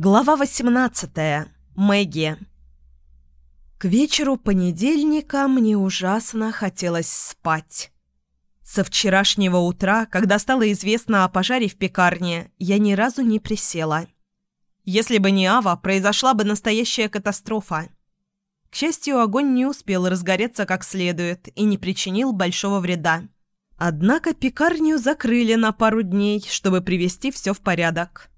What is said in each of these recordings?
Глава 18. Мэгги. К вечеру понедельника мне ужасно хотелось спать. Со вчерашнего утра, когда стало известно о пожаре в пекарне, я ни разу не присела. Если бы не Ава, произошла бы настоящая катастрофа. К счастью, огонь не успел разгореться как следует и не причинил большого вреда. Однако пекарню закрыли на пару дней, чтобы привести все в порядок.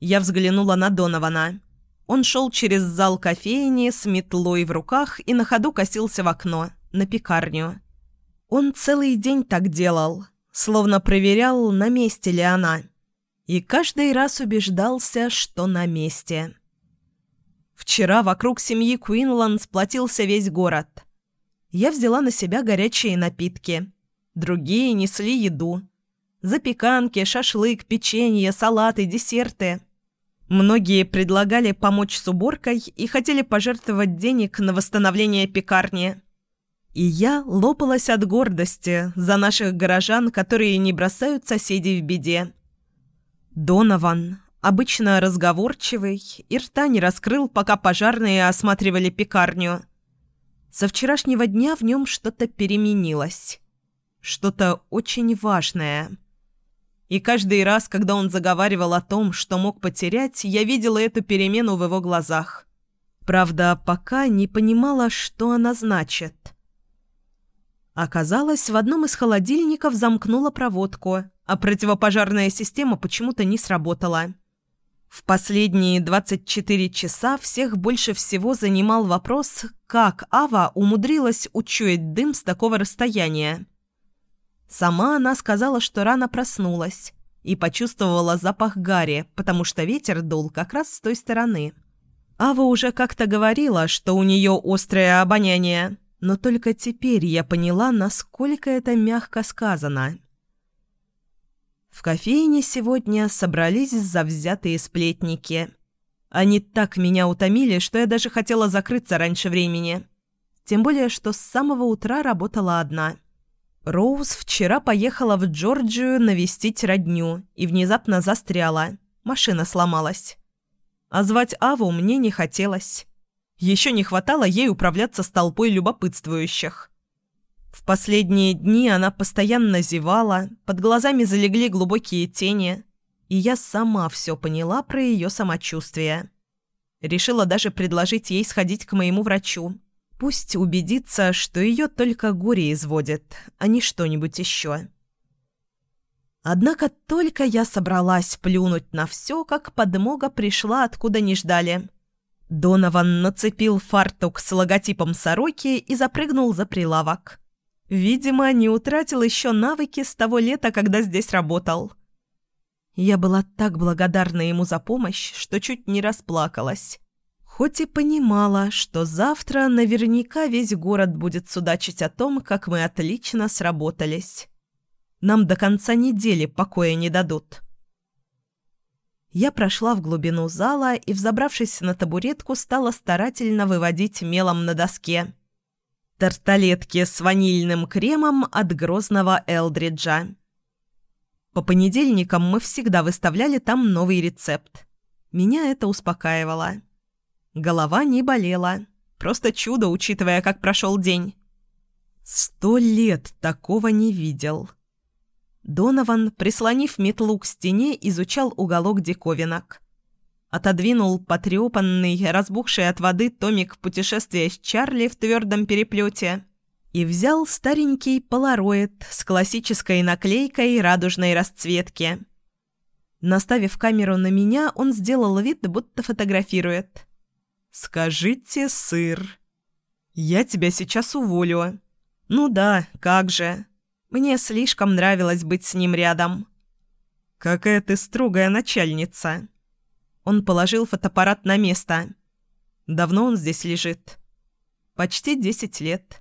Я взглянула на Донована. Он шел через зал кофейни с метлой в руках и на ходу косился в окно, на пекарню. Он целый день так делал, словно проверял, на месте ли она. И каждый раз убеждался, что на месте. Вчера вокруг семьи Куинланд сплотился весь город. Я взяла на себя горячие напитки. Другие несли еду. Запеканки, шашлык, печенье, салаты, десерты – Многие предлагали помочь с уборкой и хотели пожертвовать денег на восстановление пекарни. И я лопалась от гордости за наших горожан, которые не бросают соседей в беде. Донован, обычно разговорчивый, и рта не раскрыл, пока пожарные осматривали пекарню. Со вчерашнего дня в нем что-то переменилось. Что-то очень важное – и каждый раз, когда он заговаривал о том, что мог потерять, я видела эту перемену в его глазах. Правда, пока не понимала, что она значит. Оказалось, в одном из холодильников замкнула проводку, а противопожарная система почему-то не сработала. В последние 24 часа всех больше всего занимал вопрос, как Ава умудрилась учуять дым с такого расстояния. Сама она сказала, что рано проснулась и почувствовала запах гари, потому что ветер дул как раз с той стороны. Ава уже как-то говорила, что у нее острое обоняние, но только теперь я поняла, насколько это мягко сказано. В кофейне сегодня собрались завзятые сплетники. Они так меня утомили, что я даже хотела закрыться раньше времени. Тем более, что с самого утра работала одна – Роуз вчера поехала в Джорджию навестить родню и внезапно застряла. Машина сломалась. А звать Аву мне не хотелось. Еще не хватало ей управляться с толпой любопытствующих. В последние дни она постоянно зевала, под глазами залегли глубокие тени, и я сама все поняла про ее самочувствие. Решила даже предложить ей сходить к моему врачу, Пусть убедится, что ее только горе изводит, а не что-нибудь еще. Однако только я собралась плюнуть на все, как подмога пришла, откуда не ждали. Донован нацепил фартук с логотипом сороки и запрыгнул за прилавок. Видимо, не утратил еще навыки с того лета, когда здесь работал. Я была так благодарна ему за помощь, что чуть не расплакалась. Хоть и понимала, что завтра наверняка весь город будет судачить о том, как мы отлично сработались. Нам до конца недели покоя не дадут. Я прошла в глубину зала и, взобравшись на табуретку, стала старательно выводить мелом на доске. Тарталетки с ванильным кремом от грозного Элдриджа. По понедельникам мы всегда выставляли там новый рецепт. Меня это успокаивало. Голова не болела. Просто чудо, учитывая, как прошел день. Сто лет такого не видел. Донован, прислонив метлу к стене, изучал уголок диковинок. Отодвинул потрепанный, разбухший от воды томик путешествия с Чарли в твердом переплете и взял старенький полароид с классической наклейкой радужной расцветки. Наставив камеру на меня, он сделал вид, будто фотографирует. «Скажите, сыр, я тебя сейчас уволю». «Ну да, как же. Мне слишком нравилось быть с ним рядом». «Какая ты строгая начальница». Он положил фотоаппарат на место. «Давно он здесь лежит?» «Почти десять лет».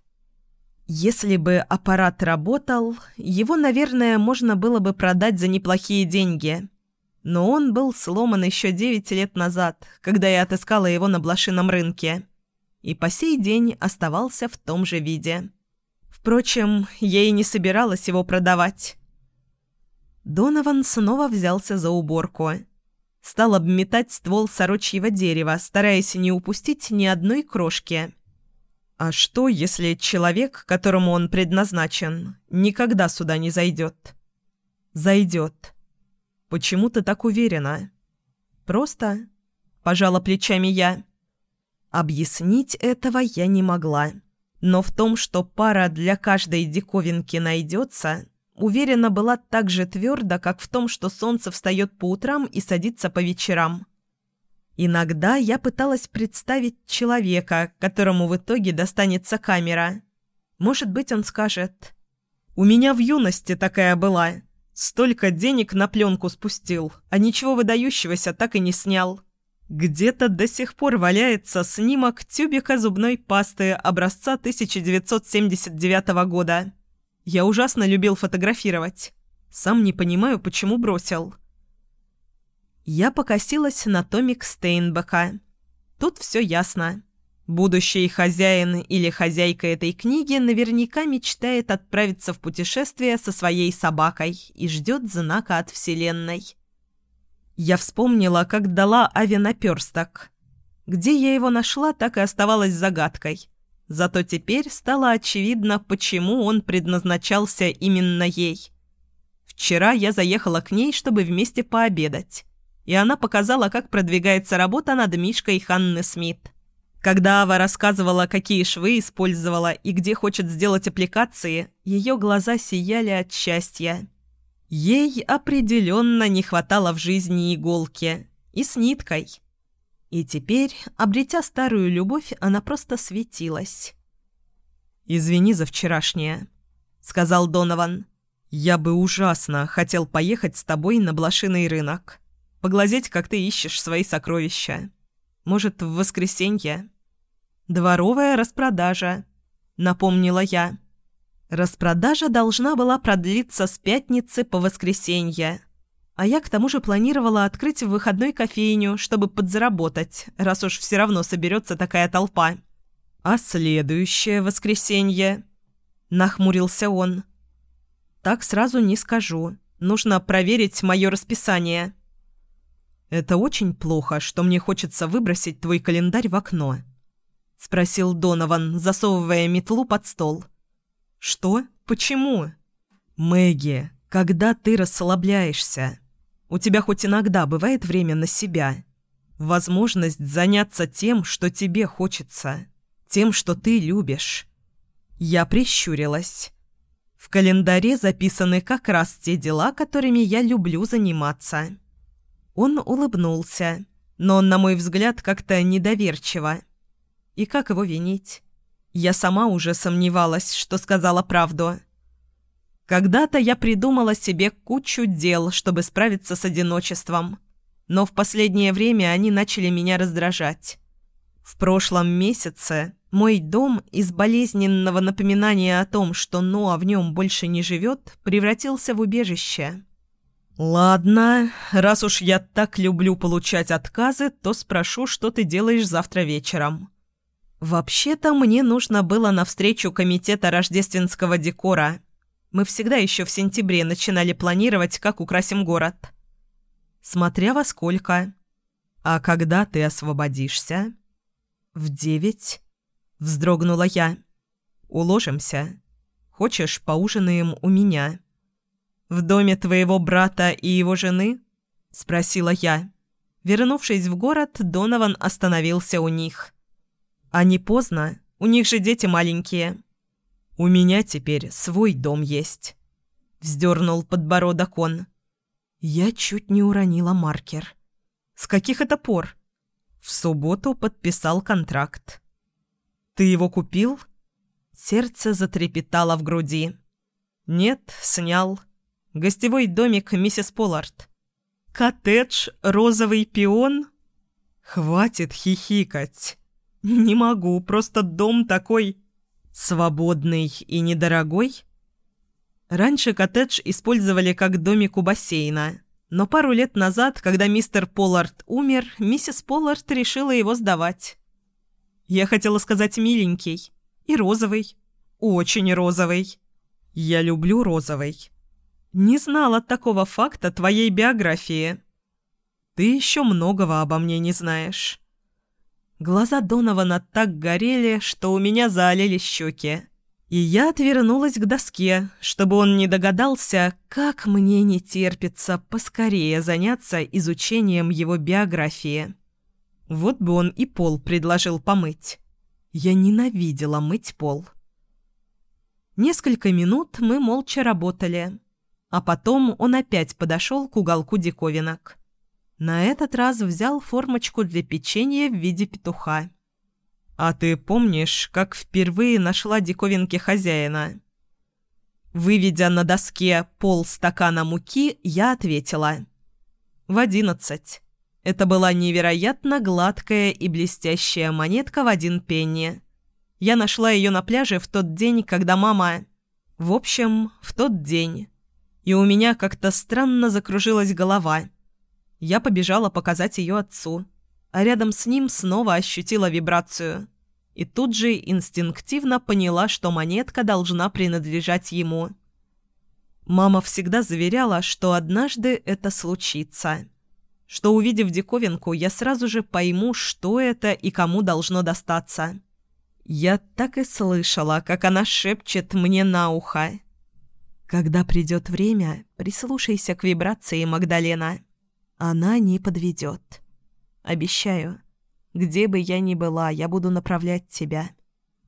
Если бы аппарат работал, его, наверное, можно было бы продать за неплохие деньги но он был сломан еще девять лет назад, когда я отыскала его на блошином рынке, и по сей день оставался в том же виде. Впрочем, я и не собиралась его продавать. Донован снова взялся за уборку. стал обметать ствол сорочьего дерева, стараясь не упустить ни одной крошки. А что, если человек, которому он предназначен, никогда сюда не зайдет? Зайдет. Почему ты так уверена? Просто, пожала плечами я. Объяснить этого я не могла. Но в том, что пара для каждой диковинки найдется, уверена была так же твердо, как в том, что солнце встает по утрам и садится по вечерам. Иногда я пыталась представить человека, которому в итоге достанется камера. Может быть, он скажет «У меня в юности такая была. Столько денег на пленку спустил, а ничего выдающегося так и не снял». Где-то до сих пор валяется снимок тюбика зубной пасты образца 1979 года. Я ужасно любил фотографировать. Сам не понимаю, почему бросил. Я покосилась на томик Стейнбека. Тут все ясно. Будущий хозяин или хозяйка этой книги наверняка мечтает отправиться в путешествие со своей собакой и ждет знака от Вселенной. Я вспомнила, как дала Аве наперсток. Где я его нашла, так и оставалась загадкой. Зато теперь стало очевидно, почему он предназначался именно ей. Вчера я заехала к ней, чтобы вместе пообедать. И она показала, как продвигается работа над Мишкой Ханны Смит. Когда Ава рассказывала, какие швы использовала и где хочет сделать аппликации, ее глаза сияли от счастья. Ей определенно не хватало в жизни иголки. И с ниткой. И теперь, обретя старую любовь, она просто светилась. «Извини за вчерашнее», — сказал Донован. «Я бы ужасно хотел поехать с тобой на блошиный рынок. Поглазеть, как ты ищешь свои сокровища. Может, в воскресенье?» «Дворовая распродажа», — напомнила я. Распродажа должна была продлиться с пятницы по воскресенье. А я к тому же планировала открыть в выходной кофейню, чтобы подзаработать, раз уж все равно соберется такая толпа. «А следующее воскресенье?» – нахмурился он. «Так сразу не скажу. Нужно проверить мое расписание». «Это очень плохо, что мне хочется выбросить твой календарь в окно», – спросил Донован, засовывая метлу под стол. «Что? Почему?» «Мэгги, когда ты расслабляешься...» У тебя хоть иногда бывает время на себя. Возможность заняться тем, что тебе хочется. Тем, что ты любишь. Я прищурилась. В календаре записаны как раз те дела, которыми я люблю заниматься. Он улыбнулся, но, на мой взгляд, как-то недоверчиво. И как его винить? Я сама уже сомневалась, что сказала правду. Когда-то я придумала себе кучу дел, чтобы справиться с одиночеством. Но в последнее время они начали меня раздражать. В прошлом месяце мой дом из болезненного напоминания о том, что Ноа в нем больше не живет, превратился в убежище. «Ладно, раз уж я так люблю получать отказы, то спрошу, что ты делаешь завтра вечером». «Вообще-то мне нужно было на встречу комитета рождественского декора», мы всегда еще в сентябре начинали планировать, как украсим город. Смотря во сколько. А когда ты освободишься? В девять. Вздрогнула я. Уложимся. Хочешь, поужинаем у меня? В доме твоего брата и его жены? Спросила я. Вернувшись в город, Донован остановился у них. А не поздно? У них же дети маленькие. «У меня теперь свой дом есть», — вздернул подбородок он. Я чуть не уронила маркер. «С каких это пор?» В субботу подписал контракт. «Ты его купил?» Сердце затрепетало в груди. «Нет, снял. Гостевой домик миссис Поллард». «Коттедж, розовый пион?» «Хватит хихикать. Не могу, просто дом такой...» Свободный и недорогой? Раньше коттедж использовали как домик у бассейна, но пару лет назад, когда мистер Поллард умер, миссис Поллард решила его сдавать. Я хотела сказать миленький и розовый. Очень розовый. Я люблю розовый. Не знала такого факта твоей биографии. Ты еще многого обо мне не знаешь». Глаза Донована так горели, что у меня заолели щеки. И я отвернулась к доске, чтобы он не догадался, как мне не терпится поскорее заняться изучением его биографии. Вот бы он и пол предложил помыть. Я ненавидела мыть пол. Несколько минут мы молча работали, а потом он опять подошел к уголку диковинок. На этот раз взял формочку для печенья в виде петуха. «А ты помнишь, как впервые нашла диковинки хозяина?» Выведя на доске пол стакана муки, я ответила. «В одиннадцать». Это была невероятно гладкая и блестящая монетка в один пенни. Я нашла ее на пляже в тот день, когда мама... В общем, в тот день. И у меня как-то странно закружилась голова. Я побежала показать ее отцу, а рядом с ним снова ощутила вибрацию. И тут же инстинктивно поняла, что монетка должна принадлежать ему. Мама всегда заверяла, что однажды это случится. Что, увидев диковинку, я сразу же пойму, что это и кому должно достаться. Я так и слышала, как она шепчет мне на ухо. «Когда придет время, прислушайся к вибрации, Магдалена». Она не подведет. Обещаю, где бы я ни была, я буду направлять тебя.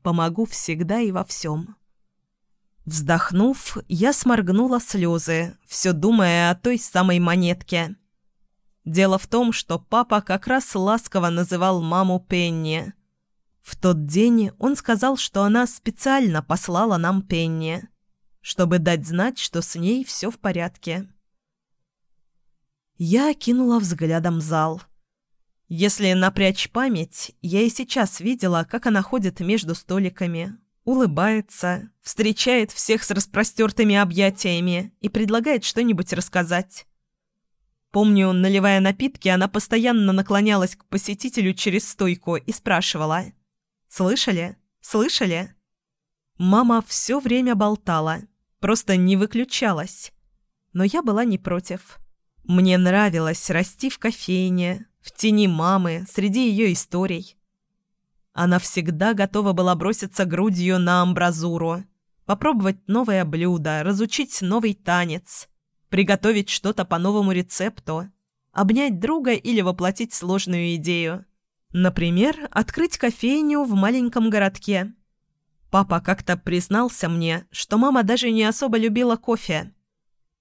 Помогу всегда и во всем. Вздохнув, я сморгнула слезы, все думая о той самой монетке. Дело в том, что папа как раз ласково называл маму Пенни. В тот день он сказал, что она специально послала нам Пенни, чтобы дать знать, что с ней все в порядке. Я кинула взглядом зал. Если напрячь память, я и сейчас видела, как она ходит между столиками, улыбается, встречает всех с распростертыми объятиями и предлагает что-нибудь рассказать. Помню, наливая напитки, она постоянно наклонялась к посетителю через стойку и спрашивала «Слышали? Слышали?» Мама все время болтала, просто не выключалась. Но я была не против. Мне нравилось расти в кофейне, в тени мамы, среди ее историй. Она всегда готова была броситься грудью на амбразуру, попробовать новое блюдо, разучить новый танец, приготовить что-то по новому рецепту, обнять друга или воплотить сложную идею. Например, открыть кофейню в маленьком городке. Папа как-то признался мне, что мама даже не особо любила кофе –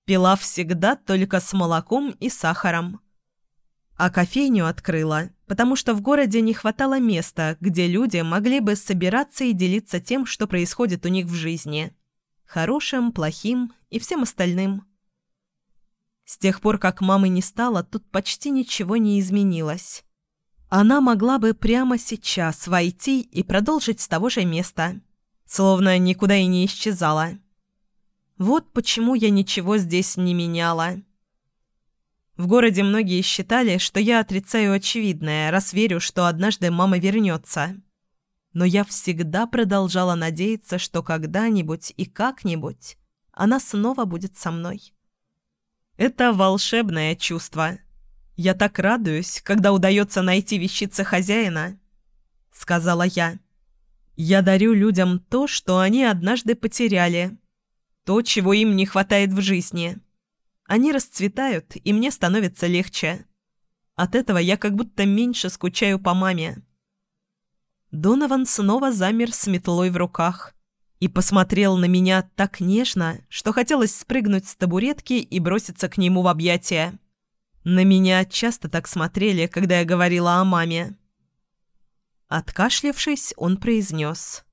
Пила всегда только с молоком и сахаром. А кофейню открыла, потому что в городе не хватало места, где люди могли бы собираться и делиться тем, что происходит у них в жизни. Хорошим, плохим и всем остальным. С тех пор, как мамы не стало, тут почти ничего не изменилось. Она могла бы прямо сейчас войти и продолжить с того же места, словно никуда и не исчезала. Вот почему я ничего здесь не меняла. В городе многие считали, что я отрицаю очевидное, раз верю, что однажды мама вернется. Но я всегда продолжала надеяться, что когда-нибудь и как-нибудь она снова будет со мной. Это волшебное чувство. Я так радуюсь, когда удается найти вещицы хозяина, — сказала я. Я дарю людям то, что они однажды потеряли — то, чего им не хватает в жизни. Они расцветают, и мне становится легче. От этого я как будто меньше скучаю по маме. Донован снова замер с метлой в руках и посмотрел на меня так нежно, что хотелось спрыгнуть с табуретки и броситься к нему в объятия. На меня часто так смотрели, когда я говорила о маме. Откашлявшись, он произнес.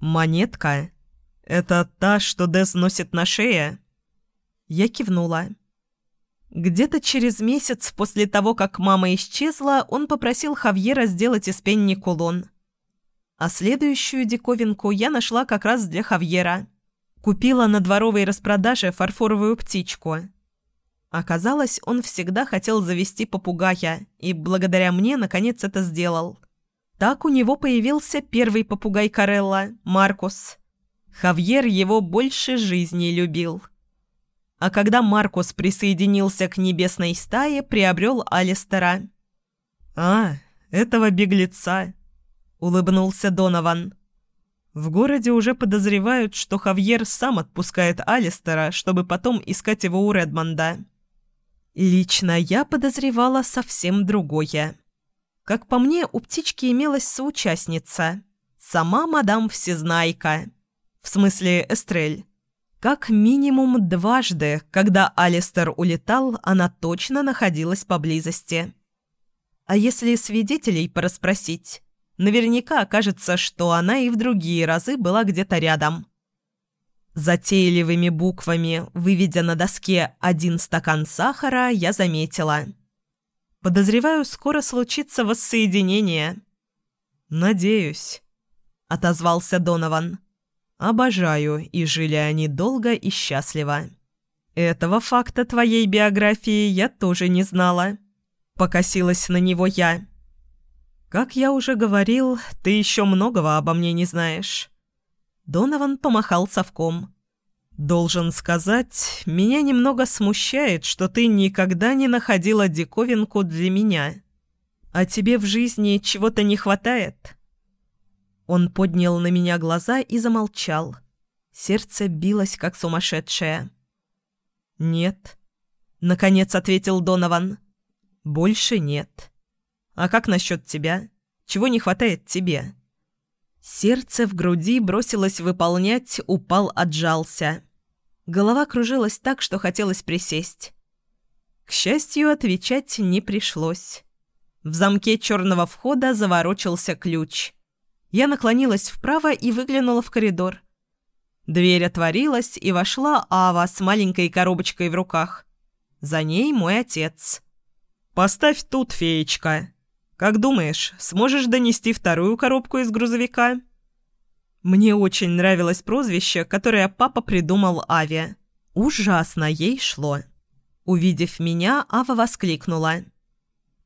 «Монетка «Это та, что Дес носит на шее?» Я кивнула. Где-то через месяц после того, как мама исчезла, он попросил Хавьера сделать из пенни кулон. А следующую диковинку я нашла как раз для Хавьера. Купила на дворовой распродаже фарфоровую птичку. Оказалось, он всегда хотел завести попугая, и благодаря мне, наконец, это сделал. Так у него появился первый попугай Карелла, Маркус – Хавьер его больше жизни любил. а когда Маркус присоединился к небесной стае, приобрел Алистера. «А, этого беглеца!» — улыбнулся Донован. В городе уже подозревают, что Хавьер сам отпускает Алистера, чтобы потом искать его у Редмонда. Лично я подозревала совсем другое. Как по мне, у птички имелась соучастница. Сама мадам Всезнайка. В смысле, Эстрель. Как минимум дважды, когда Алистер улетал, она точно находилась поблизости. А если свидетелей порасспросить, наверняка окажется, что она и в другие разы была где-то рядом. Затейливыми буквами, выведя на доске «один стакан сахара», я заметила. Подозреваю, скоро случится воссоединение. «Надеюсь», — отозвался Донован. «Обожаю, и жили они долго и счастливо». «Этого факта твоей биографии я тоже не знала», — покосилась на него я. «Как я уже говорил, ты еще многого обо мне не знаешь». Донован помахал совком. «Должен сказать, меня немного смущает, что ты никогда не находила диковинку для меня. А тебе в жизни чего-то не хватает?» Он поднял на меня глаза и замолчал. Сердце билось, как сумасшедшее. «Нет», — наконец ответил Донован. «Больше нет». А как насчет тебя? Чего не хватает тебе?» Сердце в груди бросилось выполнять, упал, отжался. Голова кружилась так, что хотелось присесть. К счастью, отвечать не пришлось. В замке черного входа заворочился ключ. Я наклонилась вправо и выглянула в коридор. Дверь отворилась, и вошла Ава с маленькой коробочкой в руках. За ней мой отец. «Поставь тут, феечка!» Как думаешь, сможешь донести вторую коробку из грузовика?» Мне очень нравилось прозвище, которое папа придумал Аве. Ужасно ей шло. Увидев меня, Ава воскликнула.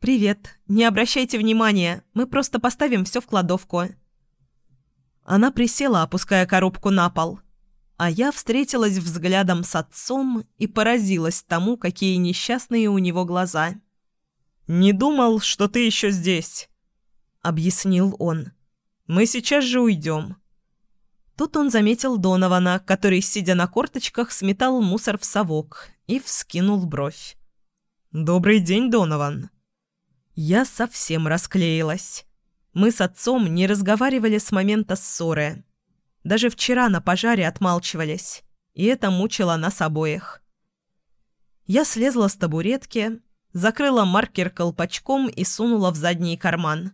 «Привет. Не обращайте внимания. Мы просто поставим все в кладовку». Она присела, опуская коробку на пол. А я встретилась взглядом с отцом и поразилась тому, какие несчастные у него глаза. «Не думал, что ты еще здесь», — объяснил он. «Мы сейчас же уйдем». Тут он заметил Донована, который, сидя на корточках, сметал мусор в совок и вскинул бровь. «Добрый день, Донован». Я совсем расклеилась. Мы с отцом не разговаривали с момента ссоры. Даже вчера на пожаре отмалчивались, и это мучило нас обоих. Я слезла с табуретки, закрыла маркер колпачком и сунула в задний карман.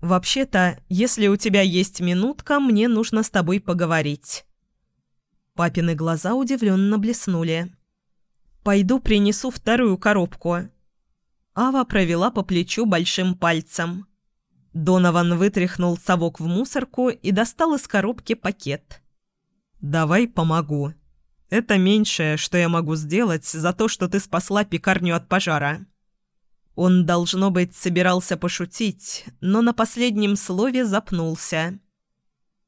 «Вообще-то, если у тебя есть минутка, мне нужно с тобой поговорить». Папины глаза удивленно блеснули. «Пойду принесу вторую коробку». Ава провела по плечу большим пальцем. Донован вытряхнул совок в мусорку и достал из коробки пакет. «Давай помогу», это меньшее, что я могу сделать за то, что ты спасла пекарню от пожара». Он, должно быть, собирался пошутить, но на последнем слове запнулся.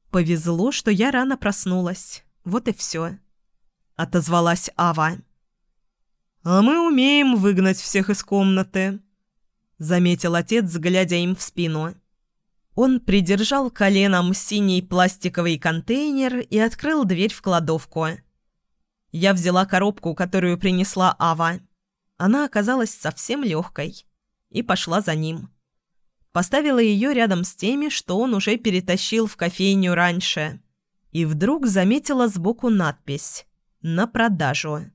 «Повезло, что я рано проснулась. Вот и все», — отозвалась Ава. «А мы умеем выгнать всех из комнаты», — заметил отец, глядя им в спину. Он придержал коленом синий пластиковый контейнер и открыл дверь в кладовку. Я взяла коробку, которую принесла Ава. Она оказалась совсем легкой. И пошла за ним. Поставила ее рядом с теми, что он уже перетащил в кофейню раньше. И вдруг заметила сбоку надпись «На продажу».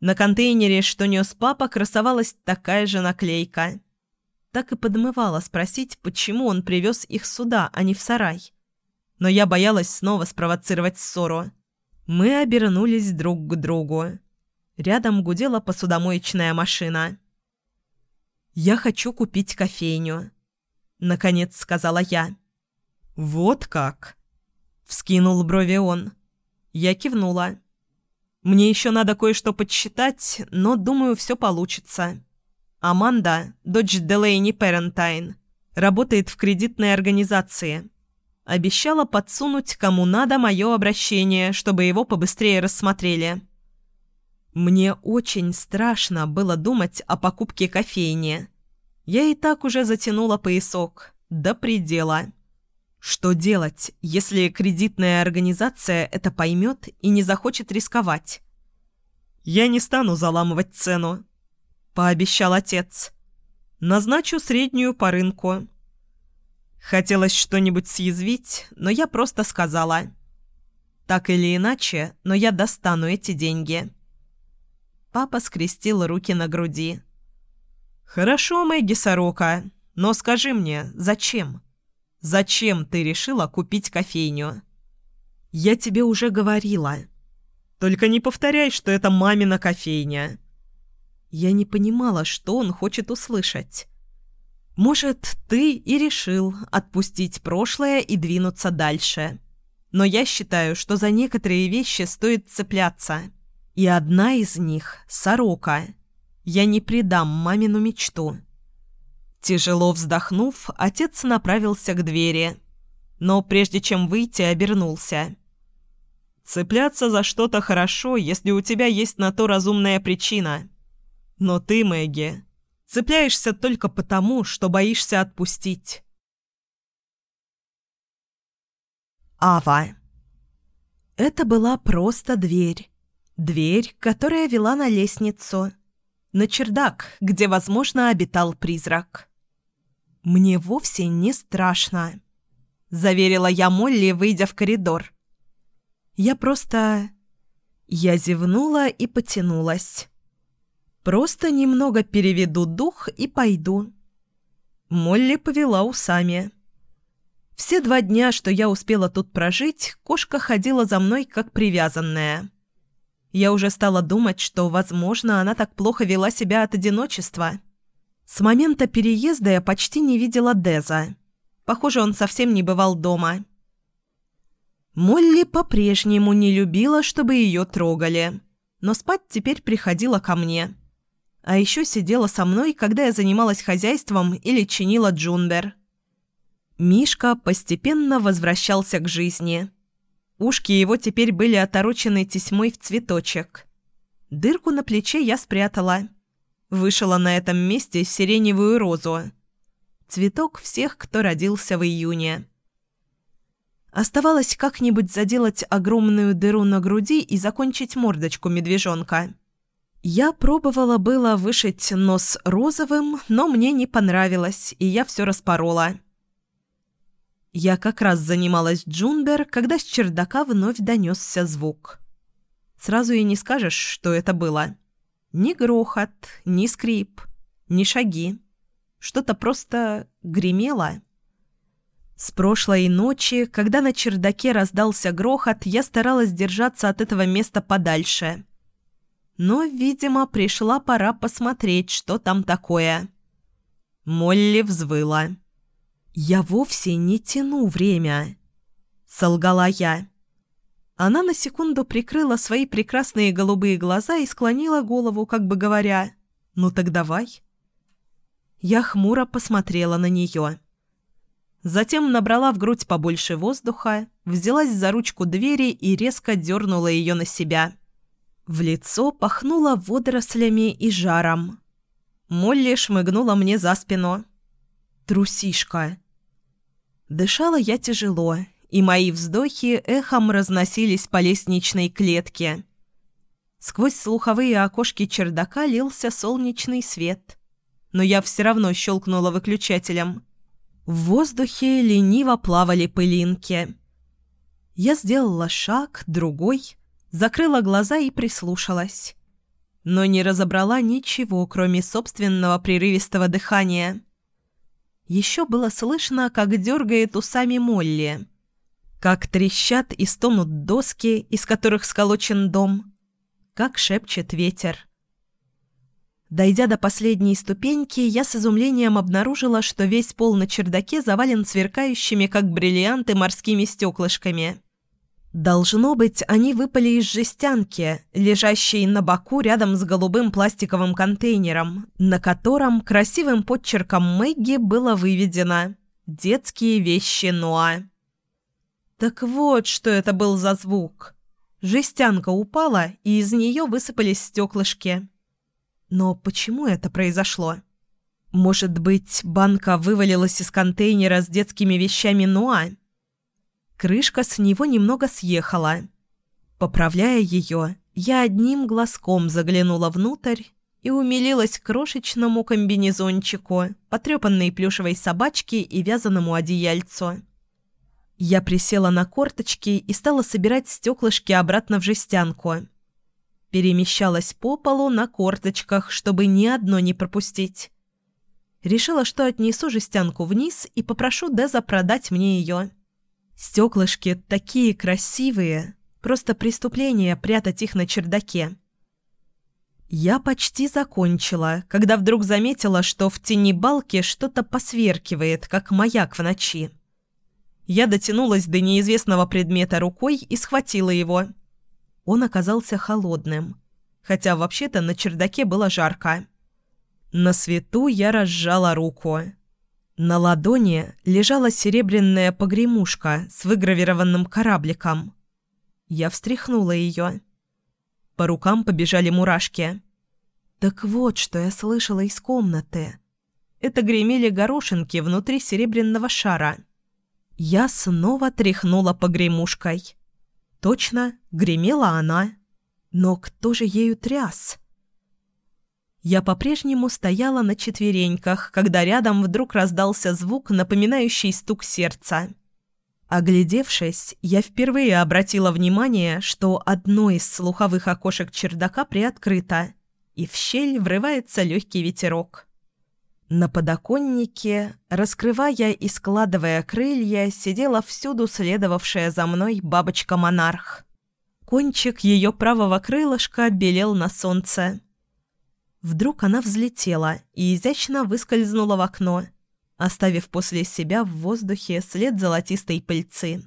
На контейнере, что нес папа, красовалась такая же наклейка. Так и подмывала спросить, почему он привез их сюда, а не в сарай. Но я боялась снова спровоцировать ссору. Мы обернулись друг к другу. Рядом гудела посудомоечная машина. «Я хочу купить кофейню», — наконец сказала я. «Вот как?» — вскинул брови он. Я кивнула. «Мне еще надо кое-что подсчитать, но, думаю, все получится. Аманда, дочь Делейни Перентайн, работает в кредитной организации. Обещала подсунуть кому надо мое обращение, чтобы его побыстрее рассмотрели. Мне очень страшно было думать о покупке кофейни. Я и так уже затянула поясок. До предела. Что делать, если кредитная организация это поймет и не захочет рисковать? «Я не стану заламывать цену», — пообещал отец. «Назначу среднюю по рынку». Хотелось что-нибудь съязвить, но я просто сказала. «Так или иначе, но я достану эти деньги». Папа скрестил руки на груди. «Хорошо, Мэгги Сорока, но скажи мне, зачем? Зачем ты решила купить кофейню?» «Я тебе уже говорила. Только не повторяй, что это мамина кофейня». Я не понимала, что он хочет услышать. «Может, ты и решил отпустить прошлое и двинуться дальше. Но я считаю, что за некоторые вещи стоит цепляться. И одна из них — сорока». Я не предам мамину мечту». Тяжело вздохнув, отец направился к двери, но прежде чем выйти, обернулся. «Цепляться за что-то хорошо, если у тебя есть на то разумная причина. Но ты, Мэгги, цепляешься только потому, что боишься отпустить». Ава. Это была просто дверь. Дверь, которая вела на лестницу на чердак, где, возможно, обитал призрак. «Мне вовсе не страшно», — заверила я Молли, выйдя в коридор. «Я просто...» Я зевнула и потянулась. «Просто немного переведу дух и пойду». Молли повела усами. Все два дня, что я успела тут прожить, кошка ходила за мной как привязанная. Я уже стала думать, что, возможно, она так плохо вела себя от одиночества. С момента переезда я почти не видела Деза. Похоже, он совсем не бывал дома. Молли по-прежнему не любила, чтобы ее трогали. Но спать теперь приходила ко мне. А еще сидела со мной, когда я занималась хозяйством или чинила джунбер. Мишка постепенно возвращался к жизни. Ушки его теперь были оторочены тесьмой в цветочек. Дырку на плече я спрятала. Вышила на этом месте сиреневую розу. Цветок всех, кто родился в июне. Оставалось как-нибудь заделать огромную дыру на груди и закончить мордочку медвежонка. Я пробовала было вышить нос розовым, но мне не понравилось, и я все распорола. Я как раз занималась Джунбер, когда с чердака вновь донесся звук. Сразу и не скажешь, что это было. Ни грохот, ни скрип, ни шаги. Что-то просто гремело. С прошлой ночи, когда на чердаке раздался грохот, я старалась держаться от этого места подальше. Но, видимо, пришла пора посмотреть, что там такое. Молли взвыла. «Я вовсе не тяну время», — солгала я. Она на секунду прикрыла свои прекрасные голубые глаза и склонила голову, как бы говоря, «Ну так давай». Я хмуро посмотрела на нее. Затем набрала в грудь побольше воздуха, взялась за ручку двери и резко дернула ее на себя. В лицо пахнуло водорослями и жаром. Молли шмыгнула мне за спину. «Трусишка!» Дышала я тяжело, и мои вздохи эхом разносились по лестничной клетке. Сквозь слуховые окошки чердака лился солнечный свет. Но я все равно щелкнула выключателем. В воздухе лениво плавали пылинки. Я сделала шаг, другой, закрыла глаза и прислушалась. Но не разобрала ничего, кроме собственного прерывистого дыхания. Еще было слышно, как дергает усами Молли. Как трещат и стонут доски, из которых сколочен дом. Как шепчет ветер. Дойдя до последней ступеньки, я с изумлением обнаружила, что весь пол на чердаке завален сверкающими, как бриллианты, морскими стеклышками. Должно быть, они выпали из жестянки, лежащей на боку рядом с голубым пластиковым контейнером, на котором красивым подчерком Мэгги было выведено «Детские вещи Ноа». Так вот, что это был за звук. Жестянка упала, и из нее высыпались стеклышки. Но почему это произошло? Может быть, банка вывалилась из контейнера с детскими вещами Ноа? Крышка с него немного съехала. Поправляя ее, я одним глазком заглянула внутрь и умилилась крошечному комбинезончику, потрепанной плюшевой собачке и вязаному одеяльцу. Я присела на корточки и стала собирать стеклышки обратно в жестянку. Перемещалась по полу на корточках, чтобы ни одно не пропустить. Решила, что отнесу жестянку вниз и попрошу Деза продать мне ее. Стеклышки такие красивые, просто преступление прятать их на чердаке. Я почти закончила, когда вдруг заметила, что в тени балки что-то посверкивает, как маяк в ночи. Я дотянулась до неизвестного предмета рукой и схватила его. Он оказался холодным, хотя вообще-то на чердаке было жарко. На свету я разжала руку. На ладони лежала серебряная погремушка с выгравированным корабликом. Я встряхнула ее. По рукам побежали мурашки. Так вот, что я слышала из комнаты. Это гремели горошинки внутри серебряного шара. Я снова тряхнула погремушкой. Точно, гремела она. Но кто же ею тряс? Я по-прежнему стояла на четвереньках, когда рядом вдруг раздался звук, напоминающий стук сердца. Оглядевшись, я впервые обратила внимание, что одно из слуховых окошек чердака приоткрыто, и в щель врывается легкий ветерок. На подоконнике, раскрывая и складывая крылья, сидела всюду следовавшая за мной бабочка-монарх. Кончик ее правого крылышка белел на солнце. Вдруг она взлетела и изящно выскользнула в окно – оставив после себя в воздухе след золотистой пыльцы.